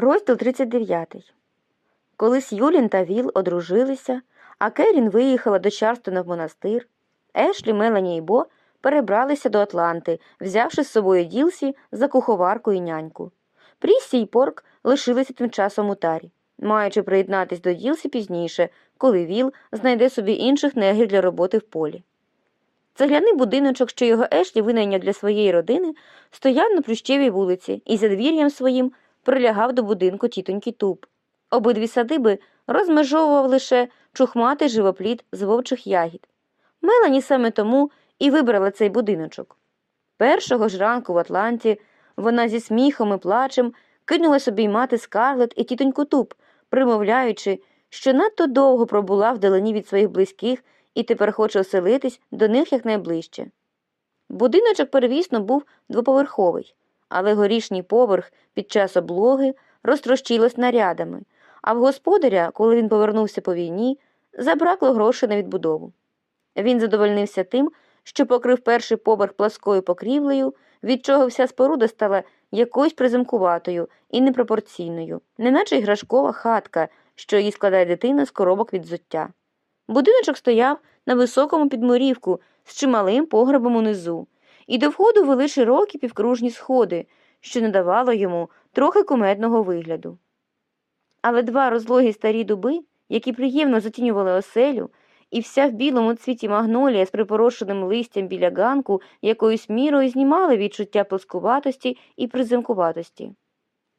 Розділ 39. Колись Юлін та Віл одружилися, а Керін виїхала до Чарстона в монастир. Ешлі, Мелані і Бо перебралися до Атланти, взявши з собою Ділсі за куховарку і няньку. Пріссі й Порк лишилися тим часом у тарі, маючи приєднатись до Ділсі пізніше, коли Віл знайде собі інших негрів для роботи в полі. Цегляний будиночок, що його Ешлі винайняв для своєї родини, стояв на плющевій вулиці і за двір'ям своїм прилягав до будинку тітоньки Туб. Обидві садиби розмежовував лише чухматий живоплід з вовчих ягід. Мелані саме тому і вибрала цей будиночок. Першого ж ранку в Атланті вона зі сміхом і плачем кинулась обіймати скарлет і тітоньку Туб, примовляючи, що надто довго пробула вдалині від своїх близьких і тепер хоче оселитись до них якнайближче. Будиночок перевісно був двоповерховий, але горішній поверх під час облоги розтрощилось нарядами, а в господаря, коли він повернувся по війні, забракло грошей на відбудову. Він задовольнився тим, що покрив перший поверх пласкою покрівлею, від чого вся споруда стала якоюсь приземкуватою і непропорційною, неначе іграшкова хатка, що її складає дитина з коробок від зуття. Будиночок стояв на високому підморівку з чималим погребом унизу, і до входу вели широкі півкружні сходи, що не давало йому трохи кумедного вигляду. Але два розлогі старі дуби, які приємно затінювали оселю, і вся в білому цвіті магнолія з припорошеним листям біля ганку якоюсь мірою знімали відчуття плоскуватості і приземкуватості.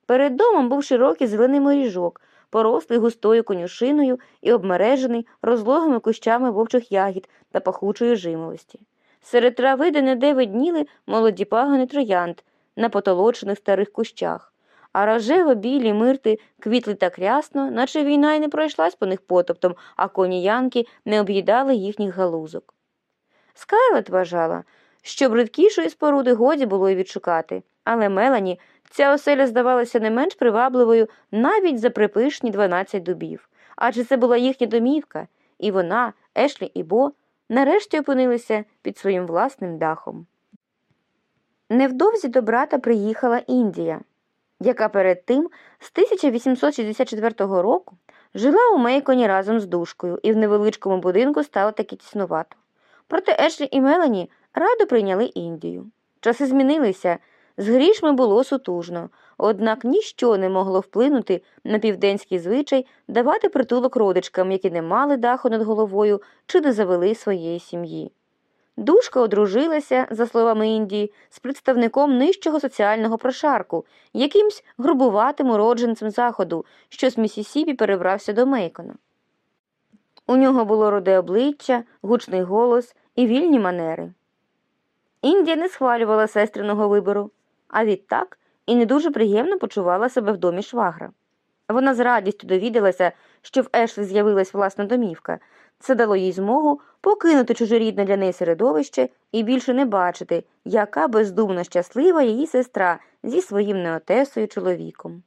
Перед домом був широкий зелений моріжок, порослий густою конюшиною і обмережений розлогими кущами вовчих ягід та пахучої жимолості. Серед трави де неде видніли молоді пагони троянд на потолочених старих кущах, а рожево білі мирти квітли так рясно, наче війна й не пройшлась по них потоптом, а коні янки не об'їдали їхніх галузок. Скарлет вважала, що бридкішої споруди годі було й відшукати, але Мелані ця оселя здавалася не менш привабливою навіть за припишні 12 дубів, адже це була їхня домівка, і вона, Ешлі і Бо, нарешті опинилися під своїм власним дахом. Невдовзі до брата приїхала Індія, яка перед тим з 1864 року жила у Мейконі разом з душкою і в невеличкому будинку стало таки тіснувато. Проте Ешлі і Мелані радо прийняли Індію. Часи змінилися, з грішми було сутужно, однак ніщо не могло вплинути на південський звичай давати притулок родичкам, які не мали даху над головою чи не завели своєї сім'ї. Душка одружилася, за словами Індії, з представником нижчого соціального прошарку, якимсь грубуватим уродженцем заходу, що з Місісіпі перебрався до Мейкона. У нього було роде обличчя, гучний голос і вільні манери. Індія не схвалювала сестриного вибору, а відтак і не дуже приємно почувала себе в домі швагра. Вона з радістю довідалася, що в Ешлі з'явилась власна домівка. Це дало їй змогу покинути чужорідне для неї середовище і більше не бачити, яка бездумно щаслива її сестра зі своїм неотесою чоловіком.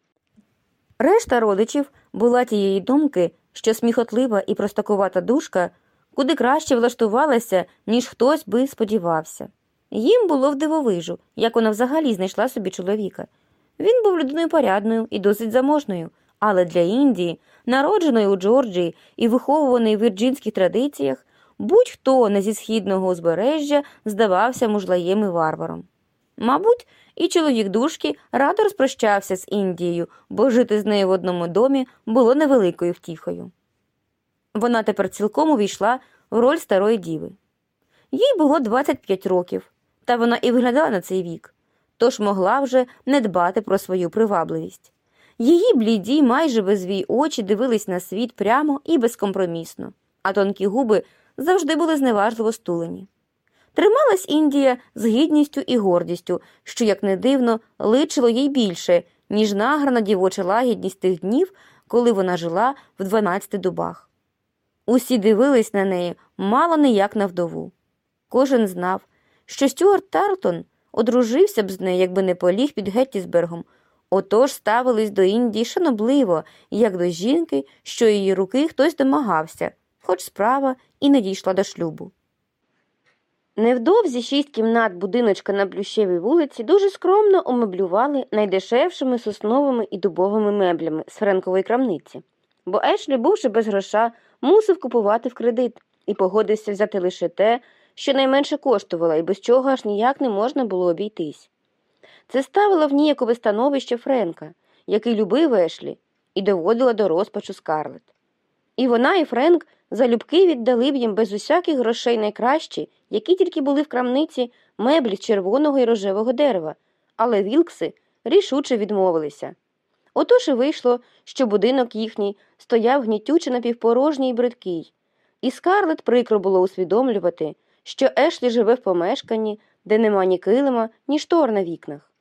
Решта родичів була тієї думки, що сміхотлива і простакувата душка куди краще влаштувалася, ніж хтось би сподівався. Їм було вдивовижу, як вона взагалі знайшла собі чоловіка. Він був людиною порядною і досить заможною, але для Індії, народженої у Джорджії і виховуваної в вірджинських традиціях, будь-хто не зі східного узбережжя здавався мужлаєм і варваром. Мабуть, і чоловік душки радо розпрощався з Індією, бо жити з нею в одному домі було невеликою втіхою. Вона тепер цілком увійшла в роль старої діви. Їй було 25 років, та вона і виглядала на цей вік, тож могла вже не дбати про свою привабливість. Її бліді, майже безвій очі дивились на світ прямо і безкомпромісно, а тонкі губи завжди були зневажливо стулені. Трималась Індія з гідністю і гордістю, що, як не дивно, личило їй більше, ніж награна дівоча лагідність тих днів, коли вона жила в дванадцяти дубах. Усі дивились на неї мало не як на вдову. Кожен знав, що Стюарт Тарлтон одружився б з нею, якби не поліг під Геттісбергом, отож ставились до Індії шанобливо, як до жінки, що її руки хтось домагався, хоч справа і не дійшла до шлюбу. Невдовзі шість кімнат будиночка на Плющевій вулиці дуже скромно омеблювали найдешевшими сосновими і дубовими меблями з френкової крамниці, бо Ешлі, бувши без гроша, мусив купувати в кредит і погодився взяти лише те, що найменше коштувало і без чого аж ніяк не можна було обійтись. Це ставило в ніякове становище Френка, який любив Ешлі, і доводило до розпачу Скарлет. І вона, і Френк залюбки віддали б їм без усяких грошей найкращі, які тільки були в крамниці меблі з червоного і рожевого дерева, але Вілкси рішуче відмовилися. Отож і вийшло, що будинок їхній стояв гнітюче напівпорожній і бридкий, і Скарлет прикро було усвідомлювати, що Ешлі живе в помешканні, де нема ні килима, ні штор на вікнах.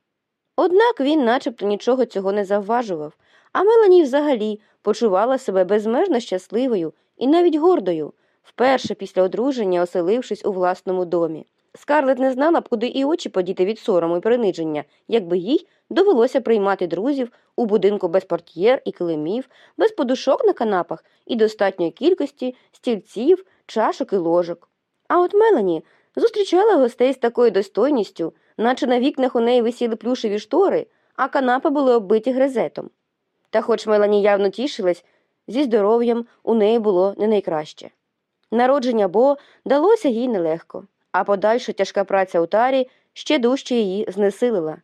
Однак він начебто нічого цього не завважував, а Мелані взагалі почувала себе безмежно щасливою і навіть гордою, вперше після одруження оселившись у власному домі. Скарлет не знала б, куди і очі подіти від сорому і приниження, якби їй довелося приймати друзів у будинку без портьєр і килимів, без подушок на канапах і достатньої кількості стільців, чашок і ложок. А от Мелані зустрічала гостей з такою достойністю, наче на вікнах у неї висіли плюшеві штори, а канапи були оббиті грезетом. Та хоч Мелані явно тішилась, зі здоров'ям у неї було не найкраще. Народження Бо далося їй нелегко, а подальша тяжка праця у тарі ще дужче її знесилила.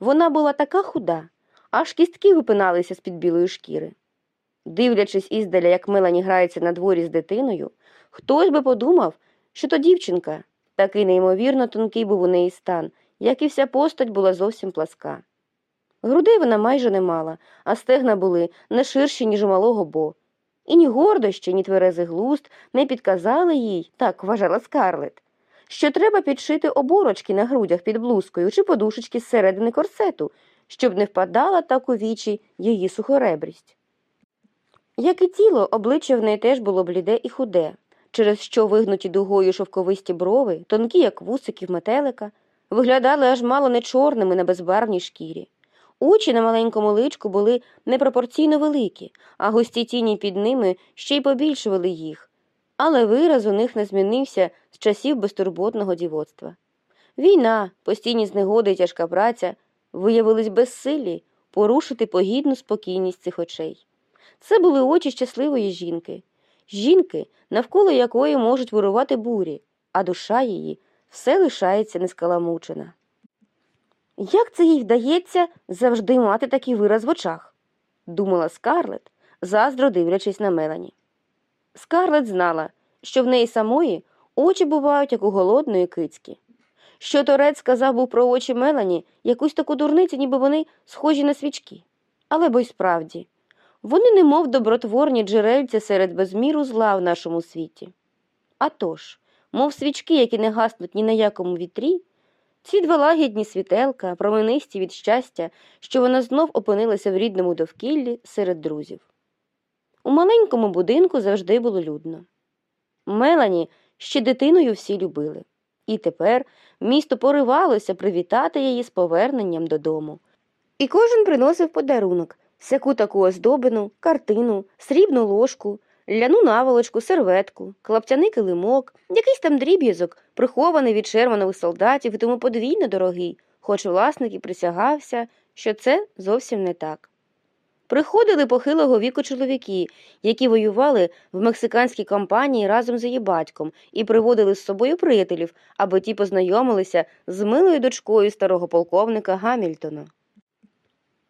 Вона була така худа, аж кістки випиналися з-під білої шкіри. Дивлячись іздаля, як Мелані грається на дворі з дитиною, хтось би подумав, що то дівчинка, такий неймовірно тонкий був у неї стан, як і вся постать була зовсім пласка. Грудей вона майже не мала, а стегна були не ширші, ніж у малого Бо. І ні гордощі, ні тверезий глуст не підказали їй, так вважала Скарлет, що треба підшити оборочки на грудях під блузкою чи подушечки зсередини корсету, щоб не впадала так у вічі її сухоребрість. Як і тіло, обличчя в неї теж було бліде і худе, через що вигнуті дугою шовковисті брови, тонкі, як вусиків метелика, виглядали аж мало не чорними на безбарвній шкірі. Очі на маленькому личку були непропорційно великі, а густі тіні під ними ще й побільшували їх, але вираз у них не змінився з часів безтурботного дівоцтва. Війна, постійні знегоди й тяжка праця виявились безсилі порушити погідну спокійність цих очей. Це були очі щасливої жінки, жінки, навколо якої можуть вирувати бурі, а душа її все лишається нескаламучена. Як це їй вдається завжди мати такий вираз в очах? думала Скарлет, заздро дивлячись на Мелані. Скарлет знала, що в неї самої очі бувають, як у голодної кицьки. Що Торет сказав був про очі Мелані якусь таку дурницю, ніби вони схожі на свічки. Але бо й справді, вони немов добротворні джерельця серед безміру зла в нашому світі. А тож, мов свічки, які не гаснуть ні на якому вітрі, ці два лагідні світелка, променисті від щастя, що вона знов опинилася в рідному довкіллі серед друзів. У маленькому будинку завжди було людно. Мелані ще дитиною всі любили, і тепер місто поривалося привітати її з поверненням додому. І кожен приносив подарунок всяку таку оздобину, картину, срібну ложку, ляну наволочку, серветку, клаптяний килимок, якийсь там дріб'язок, прихований від червонових солдатів і тому подвійно дорогий, хоч власник і присягався, що це зовсім не так. Приходили похилого віку чоловіки, які воювали в мексиканській компанії разом з її батьком і приводили з собою приятелів, аби ті познайомилися з милою дочкою старого полковника Гамільтона.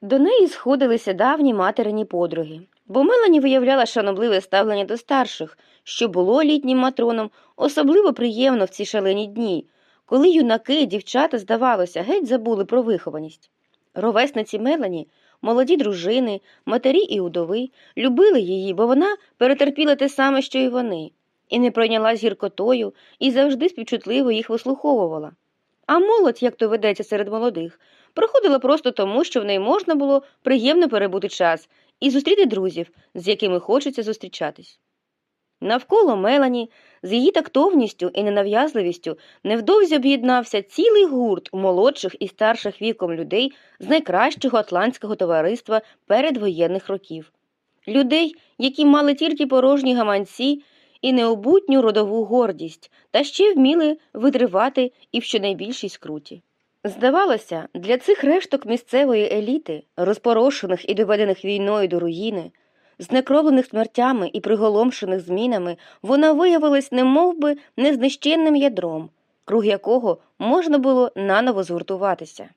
До неї сходилися давні материні подруги, бо Мелані виявляла шанобливе ставлення до старших, що було літнім матроном особливо приємно в ці шалені дні, коли юнаки, дівчата, здавалося, геть забули про вихованість. Ровесниці Мелані, молоді дружини, матері і удови любили її, бо вона перетерпіла те саме, що й вони, і не пройнялась гіркотою, і завжди співчутливо їх вислуховувала. А молодь, як то ведеться серед молодих, проходила просто тому, що в неї можна було приємно перебути час і зустріти друзів, з якими хочеться зустрічатись. Навколо Мелані, з її тактовністю і ненав'язливістю, невдовзі об'єднався цілий гурт молодших і старших віком людей з найкращого атлантського товариства передвоєнних років, людей, які мали тільки порожні гаманці і необутню родову гордість, та ще вміли видривати і в щонайбільшій скруті. Здавалося, для цих решток місцевої еліти, розпорошених і доведених війною до руїни, знекровлених смертями і приголомшених змінами, вона виявилась немовби незнищенним ядром, круг якого можна було наново згуртуватися.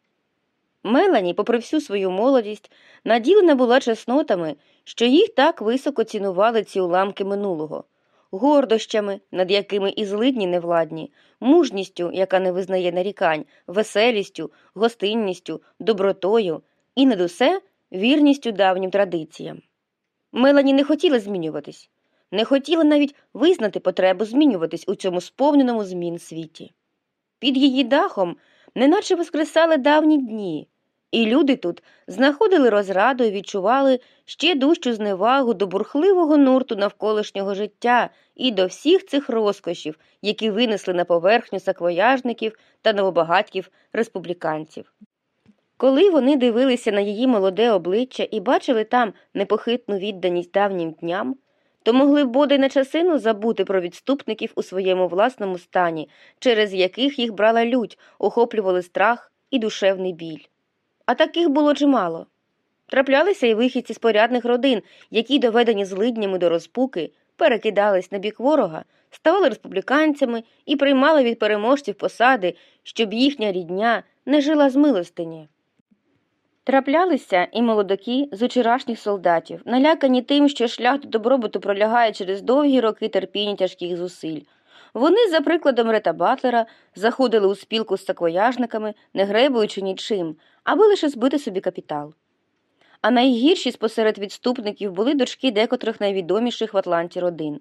Мелані, попри всю свою молодість, наділена була чеснотами, що їх так високо цінували ці уламки минулого, гордощами, над якими і злидні невладні, мужністю, яка не визнає нарікань, веселістю, гостинністю, добротою і над усе вірністю давнім традиціям. Мелані не хотіла змінюватись, не хотіла навіть визнати потребу змінюватись у цьому сповненому змін світі. Під її дахом неначе воскресали давні дні, і люди тут знаходили розраду і відчували ще дужчу зневагу до бурхливого нурту навколишнього життя і до всіх цих розкошів, які винесли на поверхню саквояжників та новобагатків республіканців. Коли вони дивилися на її молоде обличчя і бачили там непохитну відданість давнім дням, то могли б бодай на часину забути про відступників у своєму власному стані, через яких їх брала лють, охоплювали страх і душевний біль. А таких було чимало. Траплялися й вихідці з порядних родин, які, доведені злиднями до розпуки, перекидались на бік ворога, ставали республіканцями і приймали від переможців посади, щоб їхня рідня не жила з милостині. Траплялися і молодаки з учорашніх солдатів, налякані тим, що шлях до добробуту пролягає через довгі роки терпіння тяжких зусиль. Вони, за прикладом Рета Батлера, заходили у спілку з саквояжниками, не гребуючи нічим, аби лише збити собі капітал. А найгірші спосеред відступників були дочки декотрих найвідоміших в Атланті родин.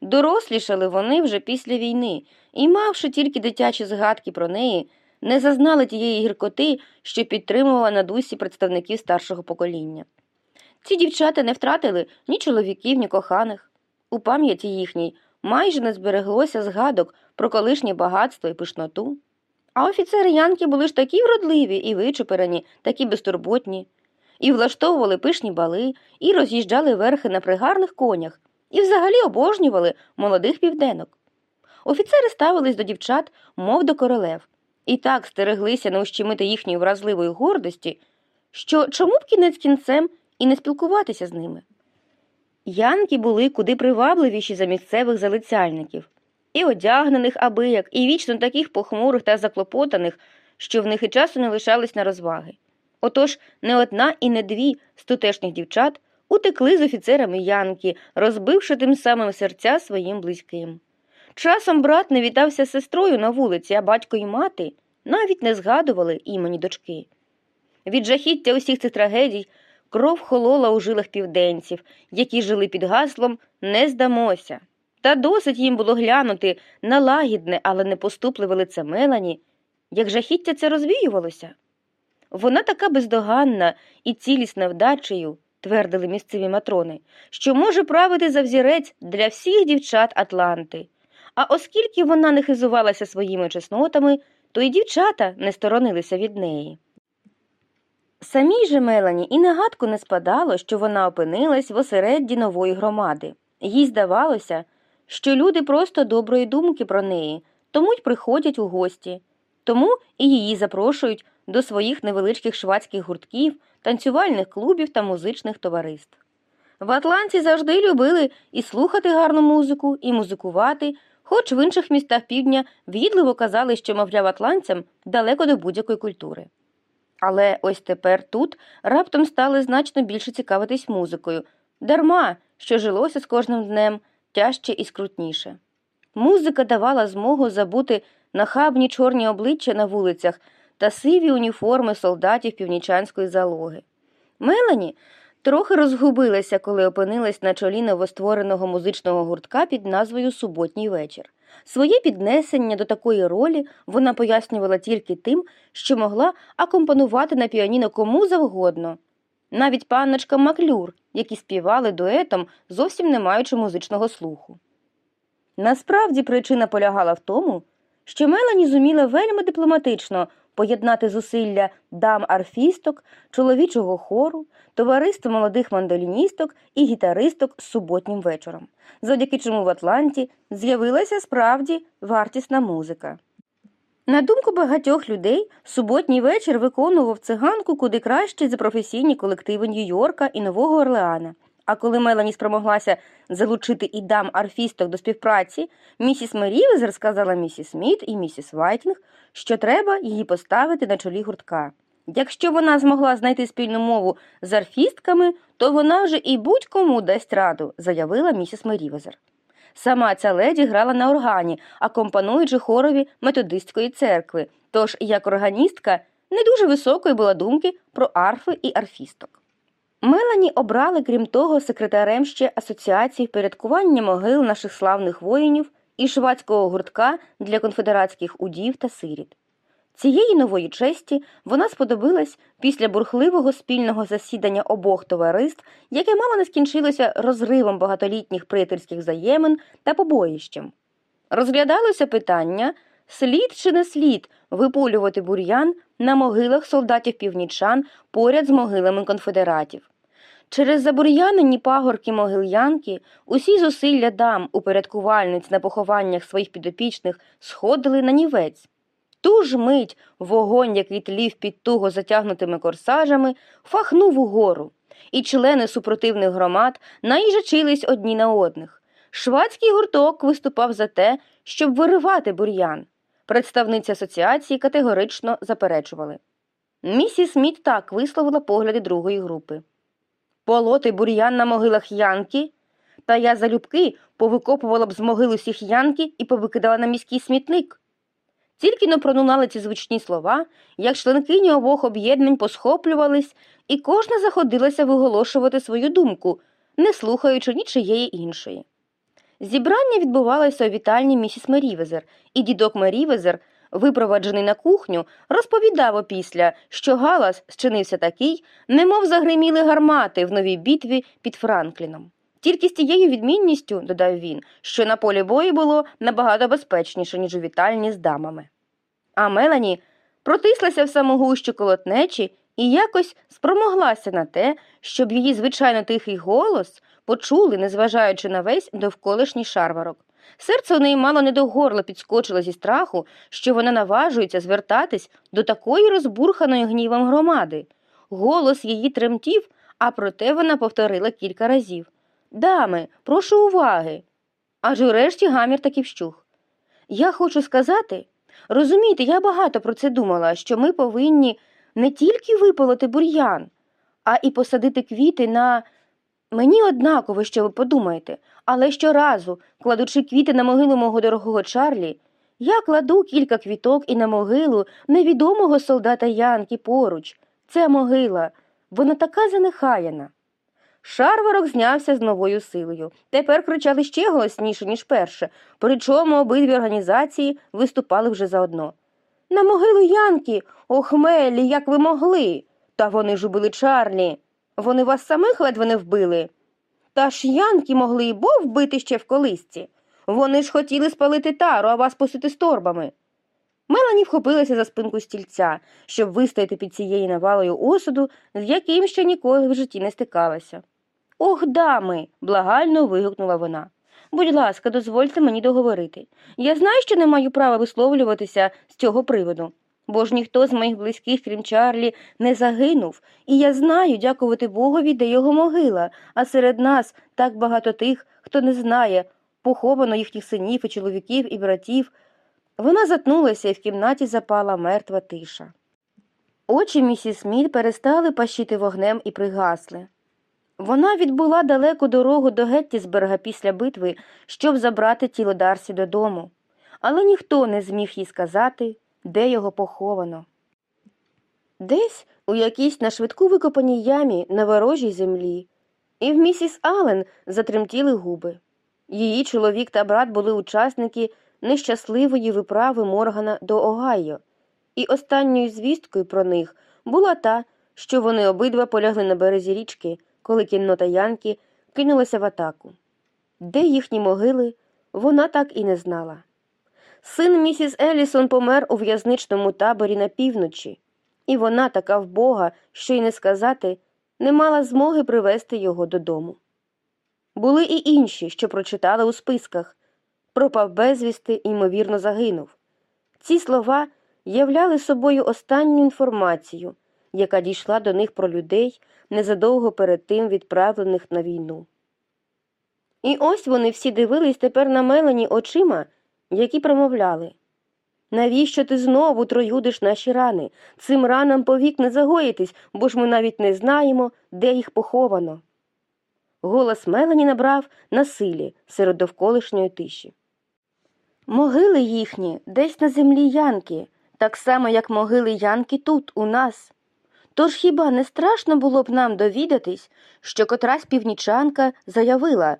Дорослішали вони вже після війни і, мавши тільки дитячі згадки про неї, не зазнали тієї гіркоти, що підтримувала на дусі представників старшого покоління. Ці дівчата не втратили ні чоловіків, ні коханих. У пам'яті їхній майже не збереглося згадок про колишнє багатство і пишноту. А офіцери Янки були ж такі вродливі і вичуперені, такі безтурботні, і влаштовували пишні бали, і роз'їжджали верхи на пригарних конях, і взагалі обожнювали молодих південок. Офіцери ставились до дівчат, мов до королев, і так стереглися не ущемити їхньої вразливої гордості, що чому б кінець кінцем і не спілкуватися з ними. Янки були куди привабливіші за місцевих залицяльників, і одягнених абияк, і вічно таких похмурих та заклопотаних, що в них і часу не лишались на розваги. Отож не одна і не дві з тутешніх дівчат утекли з офіцерами Янки, розбивши тим самим серця своїм близьким. Часом брат не вітався з сестрою на вулиці, а батько і мати навіть не згадували імені дочки. Від жахіття усіх цих трагедій кров холола у жилах південців, які жили під гаслом Не здамося. Та досить їм було глянути на лагідне, але непоступливе лице Мелані, як жахіття це розвіювалося. Вона така бездоганна і цілісна вдачею, твердили місцеві матрони, що може правити за взірець для всіх дівчат Атланти. А оскільки вона не хизувалася своїми чеснотами, то й дівчата не сторонилися від неї. Самій же Мелані і на гадку не спадало, що вона опинилась в осередді нової громади. Їй здавалося, що люди просто доброї думки про неї, тому й приходять у гості, тому і її запрошують до своїх невеличких швадських гуртків, танцювальних клубів та музичних товариств. В Атланті завжди любили і слухати гарну музику, і музикувати, хоч в інших містах півдня в'їдливо казали, що, мовляв, атланцям далеко до будь-якої культури. Але ось тепер тут раптом стали значно більше цікавитись музикою, дарма, що жилося з кожним днем тяжче і скрутніше. Музика давала змогу забути нахабні чорні обличчя на вулицях та сиві уніформи солдатів північанської залоги. Мелані трохи розгубилася, коли опинилась на чолі новоствореного музичного гуртка під назвою Суботній вечір. Своє піднесення до такої ролі вона пояснювала тільки тим, що могла акомпонувати на піаніно кому завгодно, навіть панночка Маклюр, які співали дуетом, зовсім не маючи музичного слуху. Насправді причина полягала в тому, що Мелані зуміла вельми дипломатично поєднати зусилля дам арфісток, чоловічого хору, товариства молодих мандоліністок і гітаристок з суботнім вечором, завдяки чому в Атланті з'явилася справді вартісна музика. На думку багатьох людей, суботній вечір виконував циганку куди краще за професійні колективи Нью-Йорка і Нового Орлеана. А коли Мелані спромоглася залучити і дам арфісток до співпраці, місіс Мерівезер сказала місіс Сміт і місіс Вайтінг, що треба її поставити на чолі гуртка. Якщо вона змогла знайти спільну мову з арфістками, то вона вже і будь-кому дасть раду, заявила місіс Мерівезер. Сама ця леді грала на органі, акомпануючи хорові методистської церкви, тож як органістка не дуже високої була думки про арфи і арфісток. Мелані обрали, крім того, секретарем ще асоціації впорядкування могил наших славних воїнів і швадського гуртка для конфедератських удів та сиріт. Цієї нової честі вона сподобилась після бурхливого спільного засідання обох товариств, яке мало не скінчилося розривом багатолітніх приятельських взаємин та побоїщем. Розглядалося питання, слід чи не слід випулювати бур'ян на могилах солдатів північан поряд з могилами конфедератів. Через забур'янені пагорки могилянки усі зусилля дам упорядкувальниць на похованнях своїх підопічних сходили на нівець. Ту ж мить вогонь, який тлів під туго затягнутими корсажами, фахнув угору, і члени супротивних громад наїжачились одні на одних. Швадський гурток виступав за те, щоб виривати бур'ян. Представниці асоціації категорично заперечували. Місіс Сміт так висловила погляди другої групи. Полоти бур'ян на могилах Янки, та я залюбки повикопувала б з могил усіх Янки і повикидала на міський смітник. Тільки но пролунали ці звучні слова, як членкині обох об'єднань посхоплювались, і кожна заходилася виголошувати свою думку, не слухаючи нічиєї іншої. Зібрання відбувалося у вітальні місіс Мерівезер, і дідок Мерівезер, випроваджений на кухню, розповідав опісля, що галас зчинився такий, немов загриміли гармати в новій битві під Франкліном. Тільки з тією відмінністю, додав він, що на полі бою було набагато безпечніше, ніж у вітальні з дамами. А Мелані протислася в саму гущу колотнечі і якось спромоглася на те, щоб її звичайно тихий голос почули, незважаючи на весь довколишній шарварок. Серце у неї мало не до горла підскочило зі страху, що вона наважується звертатись до такої розбурханої гнівом громади. Голос її тремтів, а проте вона повторила кілька разів Дами, прошу уваги. Аж урешті гамір таки вщух. Я хочу сказати, розумієте, я багато про це думала, що ми повинні не тільки виполоти бур'ян, а і посадити квіти на. Мені однаково, що ви подумаєте, але щоразу, кладучи квіти на могилу мого дорогого Чарлі, я кладу кілька квіток і на могилу невідомого солдата Янки поруч. Це могила, вона така занехаяна. Шарварок знявся з новою силою. Тепер кричали ще голосніше, ніж перше, причому обидві організації виступали вже заодно. На могилу Янки, охмелі, як ви могли. Та вони ж убили Чарлі. Вони вас самих ледве не вбили. Та ж Янки могли і бо вбити ще в колисці. Вони ж хотіли спалити тару, а вас посити з торбами. Мелані вхопилася за спинку стільця, щоб вистояти під цією навалою осуду, з яким ще ніколи в житті не стикалася. Ох, дами. благально вигукнула вона. Будь ласка, дозвольте мені договорити. Я знаю, що не маю права висловлюватися з цього приводу, бо ж ніхто з моїх близьких, крім Чарлі, не загинув, і я знаю, дякувати Богові, де його могила, а серед нас так багато тих, хто не знає, поховано їхніх синів і чоловіків і братів. Вона затнулася, і в кімнаті запала мертва тиша. Очі місіс Сміт перестали пащити вогнем і пригасли. Вона відбула далеку дорогу до Геттісберга після битви, щоб забрати тіло Дарсі додому, але ніхто не зміг їй сказати, де його поховано. Десь у якійсь на швидку викопаній ямі на ворожій землі, і в місіс Аллен затремтіли губи. Її чоловік та брат були учасники нещасливої виправи Моргана до Огайо, і останньою звісткою про них була та, що вони обидва полягли на березі річки коли кіннота Янки кинулася в атаку. Де їхні могили, вона так і не знала. Син місіс Елісон помер у в'язничному таборі на півночі, і вона, така вбога, що й не сказати, не мала змоги привезти його додому. Були і інші, що прочитали у списках пропав безвісти ймовірно, загинув. Ці слова являли собою останню інформацію, яка дійшла до них про людей незадовго перед тим відправлених на війну. І ось вони всі дивились тепер на Мелані очима, які промовляли Навіщо ти знову троюдиш наші рани? Цим ранам повік не загоїтись, бо ж ми навіть не знаємо, де їх поховано. Голос Мелані набрав на силі серед довколишньої тиші. Могили їхні десь на землі Янки, так само, як могили Янки тут, у нас. Тож хіба не страшно було б нам довідатись, що котрась північанка заявила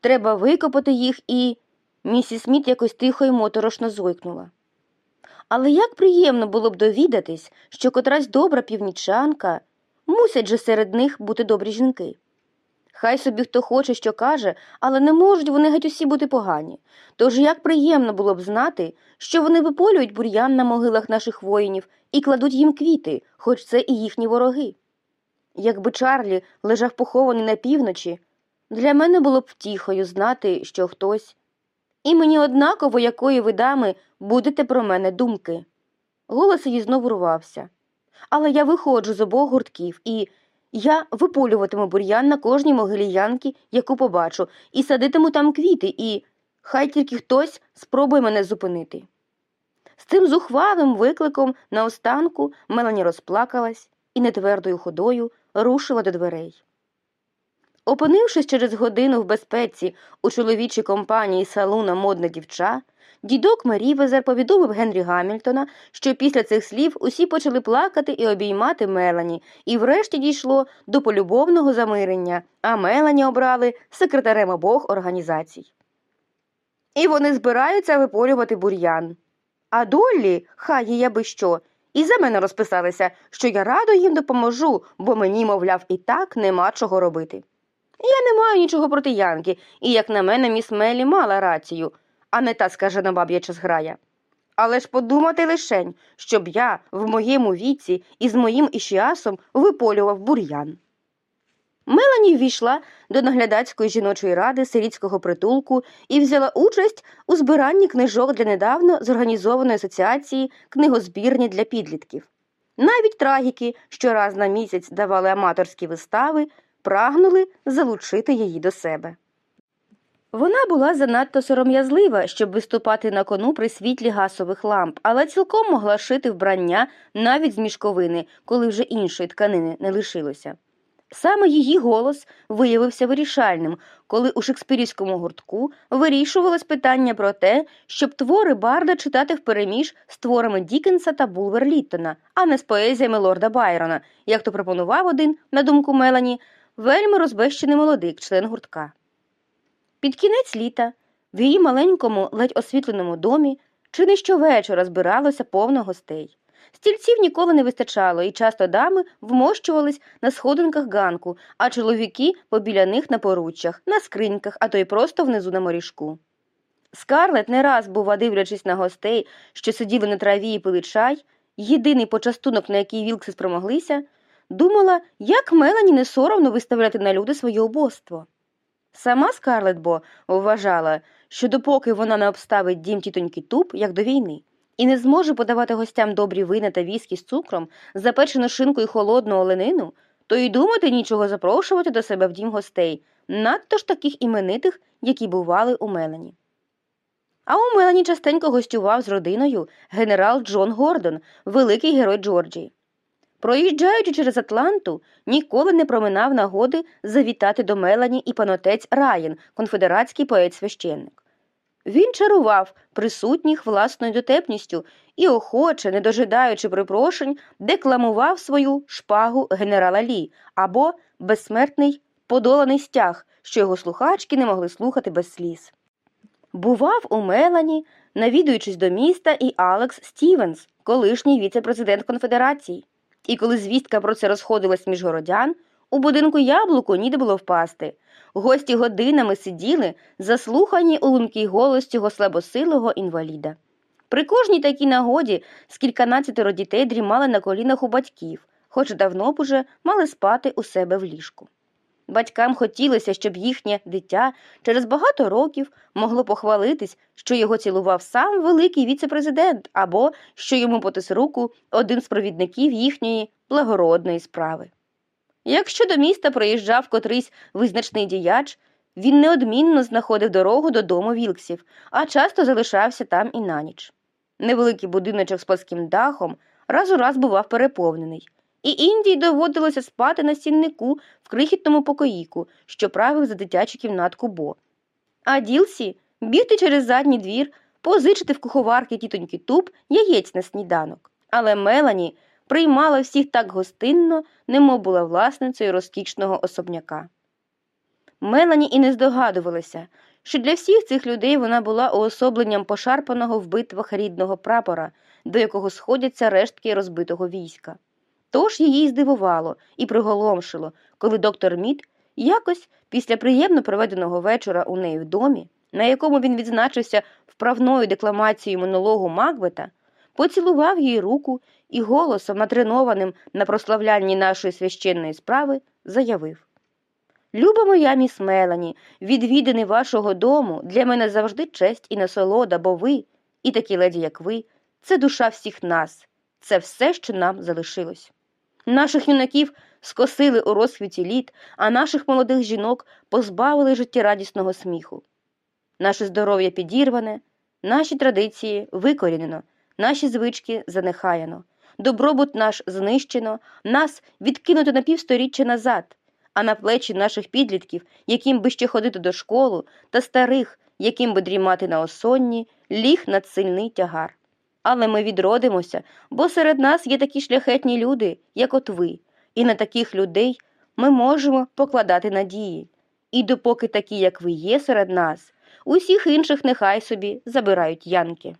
треба викопати їх і. Місіс Сміт якось тихо й моторошно зойкнула. Але як приємно було б довідатись, що котрась добра північанка, мусять же серед них бути добрі жінки. Хай собі хто хоче, що каже, але не можуть вони геть усі бути погані. Тож як приємно було б знати, що вони виполюють бур'ян на могилах наших воїнів і кладуть їм квіти, хоч це і їхні вороги. Якби Чарлі лежав похований на півночі, для мене було б втіхою знати, що хтось. І мені однаково, якої ви дами будете про мене думки. Голос її знову рвався. Але я виходжу з обох гуртків і. Я виполюватиму бур'ян на кожній могилі Янки, яку побачу, і садитиму там квіти, і хай тільки хтось спробує мене зупинити. З цим зухвалим викликом наостанку Мелані розплакалась і нетвердою ходою рушила до дверей. Опинившись через годину в безпеці у чоловічій компанії салуна модна дівча, дідок Мерівезер повідомив Генрі Гамільтона, що після цих слів усі почали плакати і обіймати Мелані, і врешті дійшло до полюбовного замирення, а Мелані обрали секретарем обох організацій. І вони збираються виполювати бур'ян. А Доллі, хай їй аби що, і за мене розписалися, що я радо їм допоможу, бо мені, мовляв, і так нема чого робити. Я не маю нічого проти Янки, і, як на мене, міс Мелі мала рацію, а не та скажена баб'яча зграя. Але ж подумати лишень, щоб я в моєму віці із моїм ішіасом виполював бур'ян. Мелані ввійшла до наглядацької жіночої ради сирітського притулку і взяла участь у збиранні книжок для недавно зорганізованої асоціації книгозбірні для підлітків. Навіть трагіки, що раз на місяць давали аматорські вистави, прагнули залучити її до себе. Вона була занадто сором'язлива, щоб виступати на кону при світлі гасових ламп, але цілком могла шити вбрання навіть з мішковини, коли вже іншої тканини не лишилося. Саме її голос виявився вирішальним, коли у шекспірівському гуртку вирішувалось питання про те, щоб твори Барда читати впереміж з творами Дікенса та Булверліттона, а не з поезіями лорда Байрона, як то пропонував один, на думку Мелані, вельми розбещений молодик, член гуртка. Під кінець літа в її маленькому, ледь освітленому домі чи не щовечора збиралося повно гостей. Стільців ніколи не вистачало, і часто дами вмощувались на сходинках ганку, а чоловіки побіля них на поруччях, на скриньках, а то й просто внизу на моріжку. Скарлет не раз, бува, дивлячись на гостей, що сиділи на траві і пили чай, єдиний почастунок, на який вілкси спромоглися, думала, як Мелані не соромно виставляти на люди своє убоство. Сама Скарлет бо вважала, що допоки вона не обставить дім тітоньки туп, як до війни, і не зможе подавати гостям добрі вина та віскі з цукром, запечену шинку і холодну оленину, то й думати нічого запрошувати до себе в дім гостей, надто ж таких іменитих, які бували у Мелані. А у Мелані частенько гостював з родиною генерал Джон Гордон, великий герой Джорджії. Проїжджаючи через Атланту, ніколи не проминав нагоди завітати до Мелані і панотець Раєн, конфедератський поет-священник. Він чарував присутніх власною дотепністю і охоче, не дожидаючи припрошень, декламував свою шпагу генерала Лі або безсмертний подоланий стяг, що його слухачки не могли слухати без сліз. Бував у Мелані, навідуючись до міста, і Алекс Стівенс, колишній віце-президент конфедерації. І коли звістка про це розходилась між городян, у будинку яблуку ніде було впасти. Гості годинами сиділи, заслухані у лункий голос цього слабосилого інваліда. При кожній такій нагоді з кільканадцятеро дітей дрімали на колінах у батьків, хоч давно б уже мали спати у себе в ліжку. Батькам хотілося, щоб їхнє дитя через багато років могло похвалитись, що його цілував сам великий віце-президент, або що йому потис руку один з провідників їхньої благородної справи. Якщо до міста проїжджав котрийсь визначний діяч, він неодмінно знаходив дорогу додому Вілксів, а часто залишався там і на ніч. Невеликий будиночок з плоским дахом раз у раз бував переповнений, і Індії доводилося спати на стіннику в крихітному покоїку, що правив за дитячу кімнатку Бо. А Ділсі бігти через задній двір, позичити в куховарки тітоньки Туб яєць на сніданок. Але Мелані приймала всіх так гостинно, немов була власницею розкішного особняка. Мелані і не здогадувалася, що для всіх цих людей вона була уособленням пошарпаного в битвах рідного прапора, до якого сходяться рештки розбитого війська. Тож її здивувало і приголомшило, коли доктор Мід якось після приємно проведеного вечора у неї в домі, на якому він відзначився вправною декламацією монологу Макбета, поцілував їй руку і голосом, натренованим на прославлянні нашої священної справи, заявив Люба моя міс Мелані, відвідини вашого дому для мене завжди честь і насолода, бо ви, і такі леді, як ви, це душа всіх нас, це все, що нам залишилось. Наших юнаків скосили у розквіті літ, а наших молодих жінок позбавили життєрадісного сміху. Наше здоров'я підірване, наші традиції викорінено, наші звички занехаяно, добробут наш знищено, нас відкинуто на півсторіччя назад, а на плечі наших підлітків, яким би ще ходити до школи, та старих, яким би дрімати на осонні, ліг надсильний тягар. Але ми відродимося, бо серед нас є такі шляхетні люди, як от ви, і на таких людей ми можемо покладати надії. І допоки такі, як ви є серед нас, усіх інших нехай собі забирають янки.